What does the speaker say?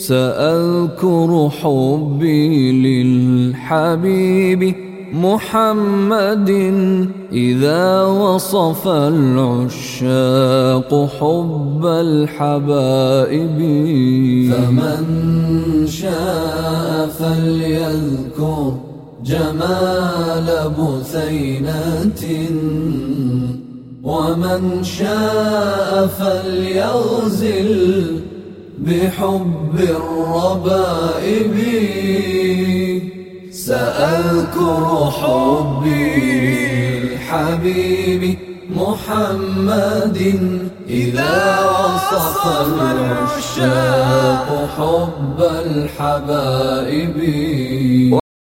سأذكر حبي للحبيب محمد إذا وصف العشاق حب الحبائب. فمن شاء فليذكر جمال بثينة ومن شاء فليغزل بحب الربائب سأذكر حبي الحبيب محمد إذا وصف العشاق حب الحبائب.